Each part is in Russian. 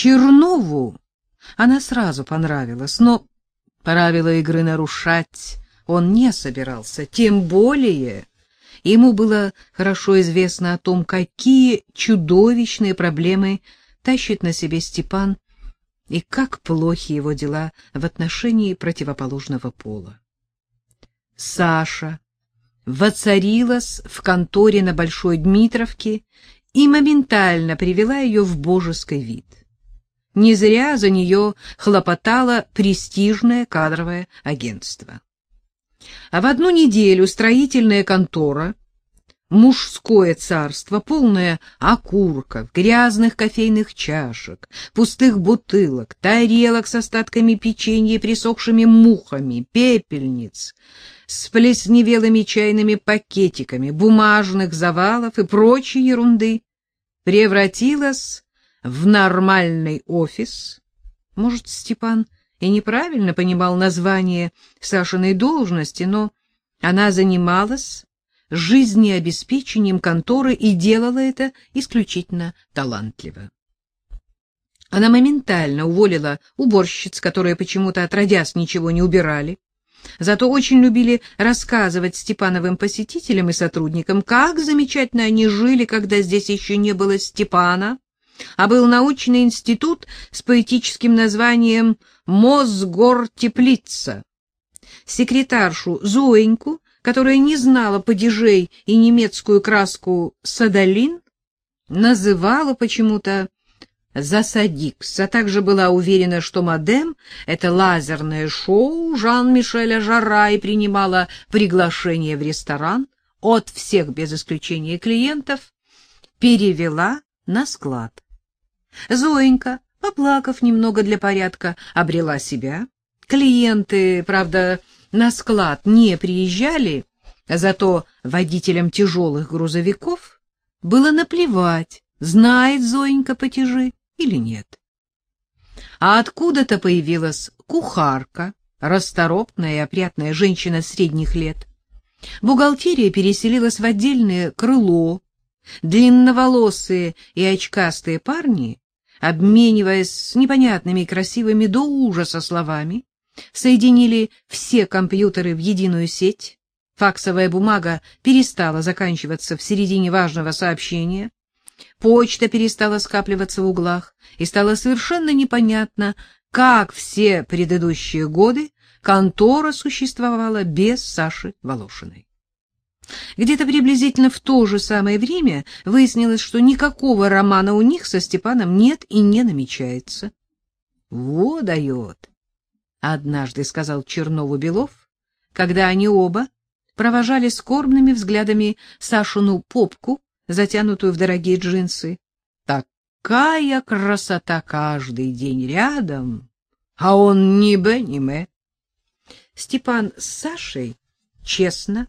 Чернову она сразу понравилась, но правила игры нарушать он не собирался, тем более ему было хорошо известно о том, какие чудовищные проблемы тащит на себе Степан и как плохи его дела в отношении противоположного пола. Саша воцарилась в конторе на Большой Дмитровке и моментально привела ее в божеский вид. Не зря за нее хлопотало престижное кадровое агентство. А в одну неделю строительная контора мужское царство, полное окурков, грязных кофейных чашек, пустых бутылок, тарелок с остатками печенья и присохшими мухами, пепельниц, с плесневелыми чайными пакетиками, бумажных завалов и прочей ерунды, превратилась в нормальный офис. Может, Степан и неправильно понимал название Сашиной должности, но она занималась жизнеобеспечением конторы и делала это исключительно талантливо. Она моментально уволила уборщиц, которые почему-то отродясь ничего не убирали, зато очень любили рассказывать Степановым посетителям и сотрудникам, как замечательно они жили, когда здесь еще не было Степана, а был научный институт с поэтическим названием «Мосгортеплица». Секретаршу Зоеньку которая не знала падежей и немецкую краску садолин, называла почему-то Засадикс, а также была уверена, что модем — это лазерное шоу Жан-Мишеля Жара и принимала приглашение в ресторан от всех без исключения клиентов, перевела на склад. Зоенька, поплакав немного для порядка, обрела себя. Клиенты, правда, на склад не приезжали, зато водителям тяжелых грузовиков было наплевать, знает Зоенька потяжи или нет. А откуда-то появилась кухарка, расторопная и опрятная женщина средних лет. Бухгалтерия переселилась в отдельное крыло. Длинноволосые и очкастые парни, обмениваясь непонятными и красивыми до ужаса словами, соединили все компьютеры в единую сеть, факсовая бумага перестала заканчиваться в середине важного сообщения, почта перестала скапливаться в углах, и стало совершенно непонятно, как все предыдущие годы контора существовала без Саши Волошиной. Где-то приблизительно в то же самое время выяснилось, что никакого романа у них со Степаном нет и не намечается. Во дает! — однажды сказал Чернову Белов, когда они оба провожали скорбными взглядами Сашину попку, затянутую в дорогие джинсы. Такая красота каждый день рядом, а он ни бе, ни ме. Степан с Сашей честно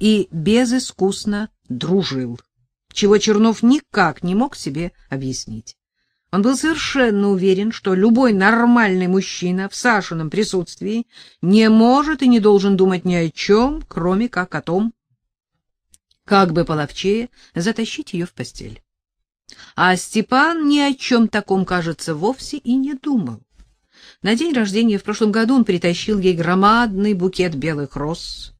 и безыскусно дружил, чего Чернов никак не мог себе объяснить. Он был совершенно уверен, что любой нормальный мужчина в Сашином присутствии не может и не должен думать ни о чем, кроме как о том, как бы половчее затащить ее в постель. А Степан ни о чем таком, кажется, вовсе и не думал. На день рождения в прошлом году он притащил ей громадный букет белых роз,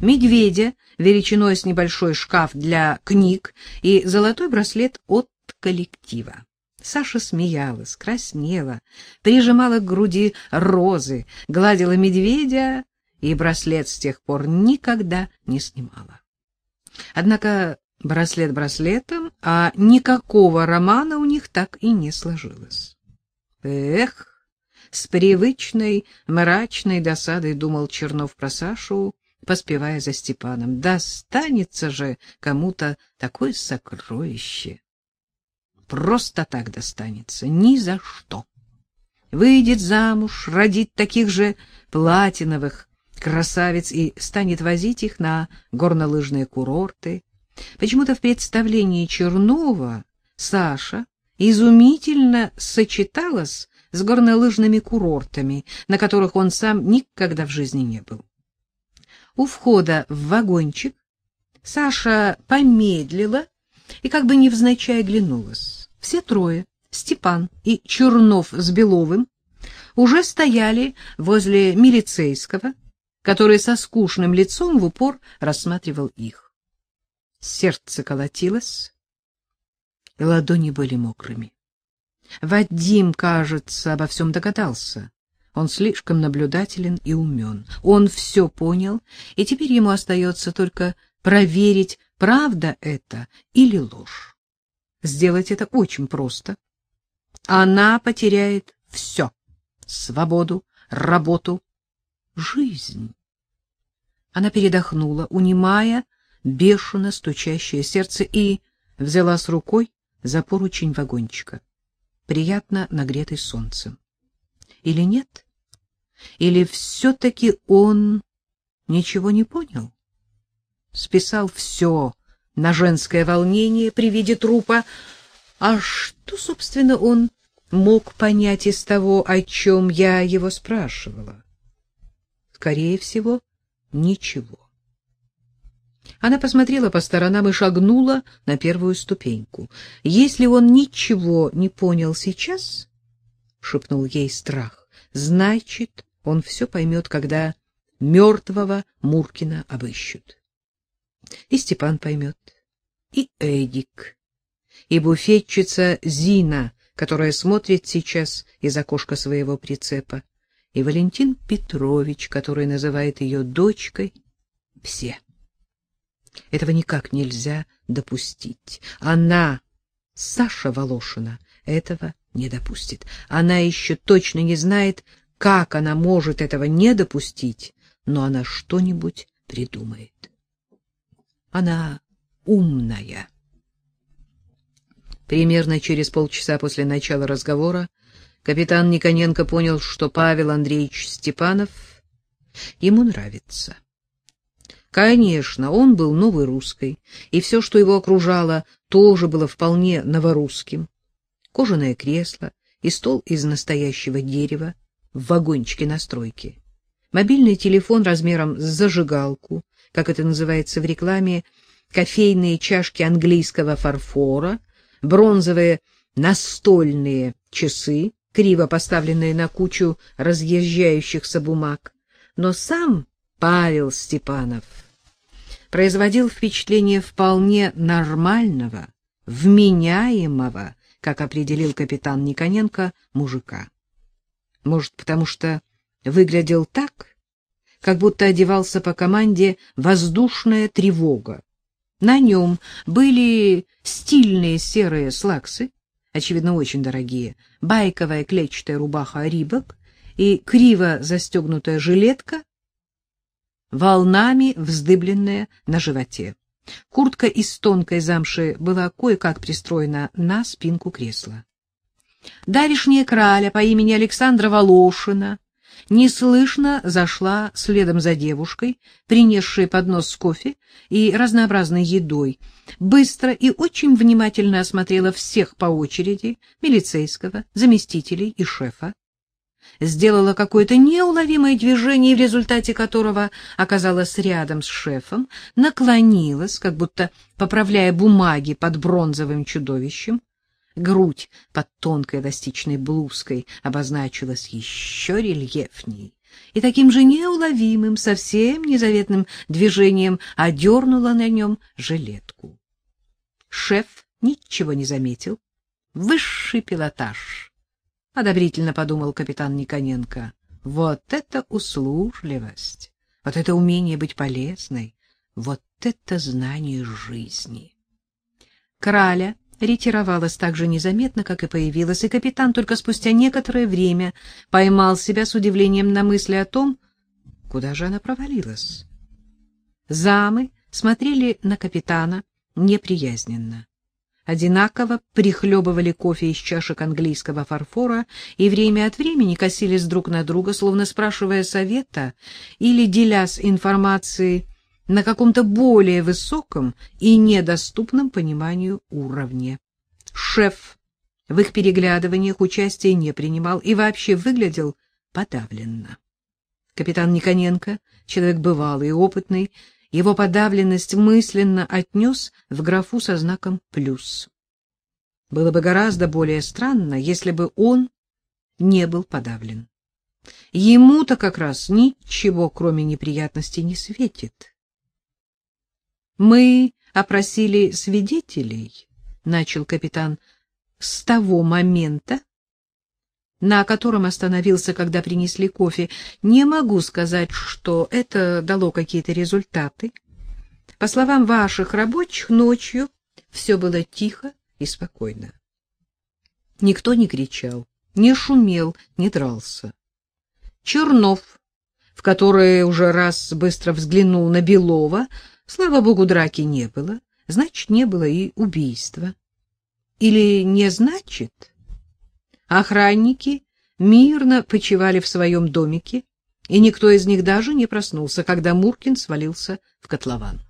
медведя величиной с небольшой шкаф для книг и золотой браслет от коллектива. Саша смеялась, краснела, прижимала к груди розы, гладила медведя и браслет с тех пор никогда не снимала. Однако браслет браслетом, а никакого романа у них так и не сложилось. Эх, с привычной мрачной досадой думал Чернов про Сашу, поспевая за Степаном. Достанется же кому-то такое сокровище просто так достанется, ни за что. Выйдет замуж, родит таких же платиновых красавиц и станет возить их на горнолыжные курорты. Почему-то в представлении Чернова Саша изумительно сочеталась с горнолыжными курортами, на которых он сам никогда в жизни не был. У входа в вагончик Саша помедлила и как бы невзначай оглянулась. Все трое Степан и Чернов с Беловым уже стояли возле милицейского, который со скучным лицом в упор рассматривал их. Сердце колотилось, и ладони были мокрыми. Вадим, кажется, обо всем догадался. Он слишком наблюдателен и умен. Он все понял, и теперь ему остается только проверить, правда это или ложь. Сделать это очень просто. Она потеряет все — свободу, работу, жизнь. Она передохнула, унимая бешено стучащее сердце, и взялась рукой за поручень вагончика, приятно нагретый солнцем. Или нет? Или все-таки он ничего не понял? Списал все на женское волнение при виде трупа. А что, собственно, он мог понять из того, о чем я его спрашивала? Скорее всего, ничего. Она посмотрела по сторонам и шагнула на первую ступеньку. Если он ничего не понял сейчас, шепнул ей страх. Значит, он все поймет, когда мертвого Муркина обыщут. И Степан поймет, и Эдик, и буфетчица Зина, которая смотрит сейчас из окошка своего прицепа, и Валентин Петрович, который называет ее дочкой, все. Этого никак нельзя допустить. Она, Саша Волошина, этого не допустит. Она еще точно не знает, как она может этого не допустить, но она что-нибудь придумает. Она умная. Примерно через полчаса после начала разговора капитан Никоненко понял, что Павел Андреевич Степанов ему нравится. Конечно, он был новой русской, и все, что его окружало, тоже было вполне новорусским. Кожаное кресло и стол из настоящего дерева в вагончике на стройке. Мобильный телефон размером с зажигалку, как это называется в рекламе, кофейные чашки английского фарфора, бронзовые настольные часы, криво поставленные на кучу разъезжающихся бумаг. Но сам Павел Степанов производил впечатление вполне нормального, вменяемого, как определил капитан Никоненко, мужика. Может, потому что выглядел так, как будто одевался по команде «воздушная тревога». На нем были стильные серые слаксы, очевидно, очень дорогие, байковая клетчатая рубаха «Рибок» и криво застегнутая жилетка волнами вздыбленная на животе. Куртка из тонкой замши была кое-как пристроена на спинку кресла. Давишняя краля по имени Александра Волошина неслышно зашла следом за девушкой, принесшей поднос с кофе и разнообразной едой, быстро и очень внимательно осмотрела всех по очереди, милицейского, заместителей и шефа сделала какое-то неуловимое движение, в результате которого оказалась рядом с шефом, наклонилась, как будто поправляя бумаги под бронзовым чудовищем. Грудь под тонкой эластичной блузкой обозначилась еще рельефней и таким же неуловимым, совсем незаветным движением одернула на нем жилетку. Шеф ничего не заметил. Высший пилотаж одобрительно подумал капитан Никоненко. Вот это услужливость, вот это умение быть полезной, вот это знание жизни. Краля ретировалась так же незаметно, как и появилась, и капитан только спустя некоторое время поймал себя с удивлением на мысли о том, куда же она провалилась. Замы смотрели на капитана неприязненно одинаково прихлебывали кофе из чашек английского фарфора и время от времени косились друг на друга, словно спрашивая совета или делясь информацией на каком-то более высоком и недоступном пониманию уровне. Шеф в их переглядываниях участия не принимал и вообще выглядел подавленно. Капитан Никоненко, человек бывалый и опытный, его подавленность мысленно отнес в графу со знаком «плюс». Было бы гораздо более странно, если бы он не был подавлен. Ему-то как раз ничего, кроме неприятностей, не светит. Мы опросили свидетелей, начал капитан, с того момента, на котором остановился, когда принесли кофе. Не могу сказать, что это дало какие-то результаты. По словам ваших рабочих, ночью все было тихо и спокойно. Никто не кричал, не шумел, не дрался. Чернов, в который уже раз быстро взглянул на Белова, слава богу, драки не было, значит, не было и убийства. Или не значит? Охранники мирно почивали в своем домике, и никто из них даже не проснулся, когда Муркин свалился в котлован.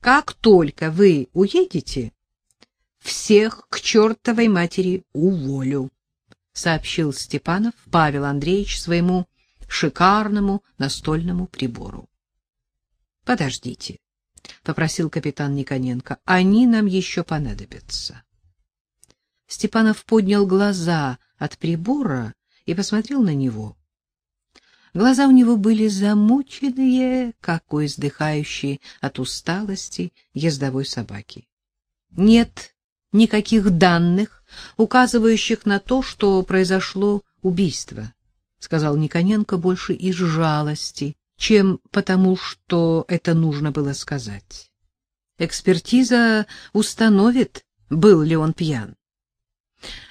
Как только вы уедете, всех к чертовой матери уволю, сообщил Степанов Павел Андреевич своему шикарному настольному прибору. Подождите, попросил капитан Никоненко. Они нам еще понадобятся. Степанов поднял глаза от прибора и посмотрел на него. Глаза у него были замученные, как у издыхающей от усталости ездовой собаки. Нет никаких данных, указывающих на то, что произошло убийство, сказал Никоненко больше из жалости, чем потому, что это нужно было сказать. Экспертиза установит, был ли он пьян.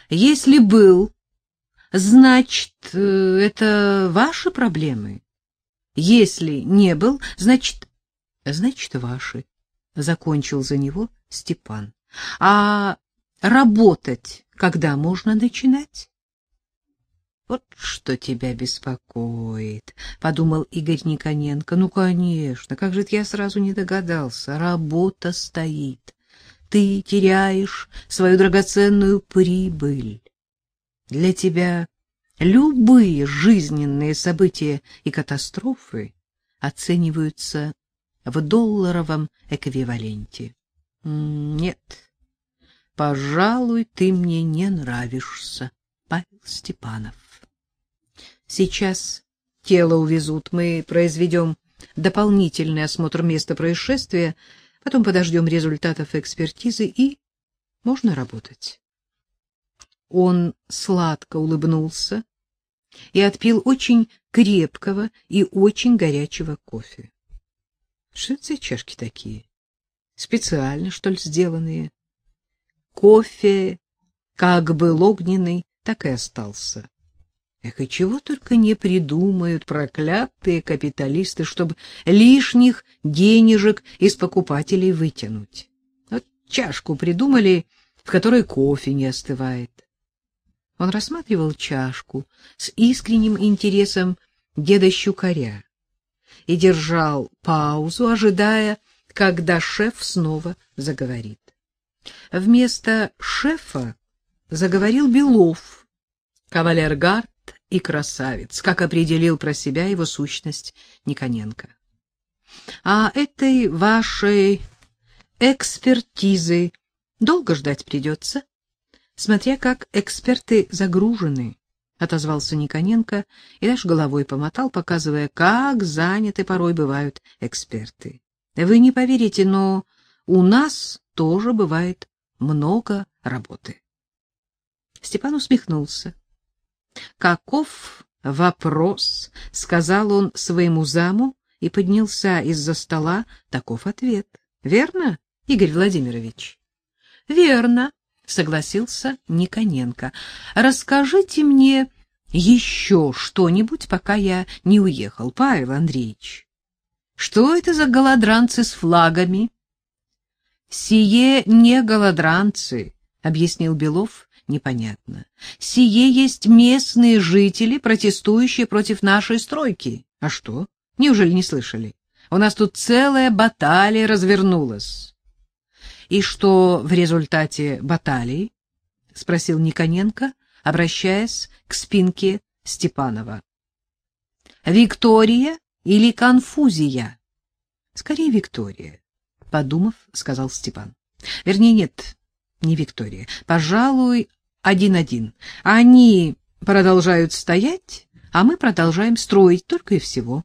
Если был, значит, э, это ваши проблемы. Если не был, значит, значит, ваши. Закончил за него Степан. А работать когда можно начинать? Вот что тебя беспокоит, подумал Игорь Никоненко. Ну, конечно, как же я сразу не догадался. Работа стоит ты теряешь свою драгоценную прибыль. Для тебя любые жизненные события и катастрофы оцениваются в долларовом эквиваленте. Нет, пожалуй, ты мне не нравишься, Павел Степанов. Сейчас тело увезут, мы произведем дополнительный осмотр места происшествия, Потом подождем результатов экспертизы и можно работать. Он сладко улыбнулся и отпил очень крепкого и очень горячего кофе. Что это за чашки такие? Специально, что ли, сделанные? Кофе как был огненный, так и остался. Эх, и чего только не придумают проклятые капиталисты, чтобы лишних денежек из покупателей вытянуть. Вот чашку придумали, в которой кофе не остывает. Он рассматривал чашку с искренним интересом деда Щукаря и держал паузу, ожидая, когда шеф снова заговорит. Вместо шефа заговорил Белов, кавалергард и красавец, как определил про себя его сущность Никоненко. А этой вашей экспертизы долго ждать придется, смотря как эксперты загружены, отозвался Никоненко и даже головой помотал, показывая, как заняты порой бывают эксперты. Вы не поверите, но у нас тоже бывает много работы. Степан усмехнулся. Каков вопрос, сказал он своему заму и поднялся из-за стола. Таков ответ. Верно, Игорь Владимирович? Верно, согласился Никоненко. Расскажите мне еще что-нибудь, пока я не уехал, Павел Андреевич. Что это за голодранцы с флагами? Сие не голодранцы, объяснил Белов непонятно. Сие есть местные жители, протестующие против нашей стройки. А что? Неужели не слышали? У нас тут целая баталия развернулась. И что в результате баталии? спросил Никоненко, обращаясь к спинке Степанова. Виктория или конфузия? Скорее Виктория, подумав, сказал Степан. Вернее, нет, Не Виктория. Пожалуй, один-один. Они продолжают стоять, а мы продолжаем строить только и всего.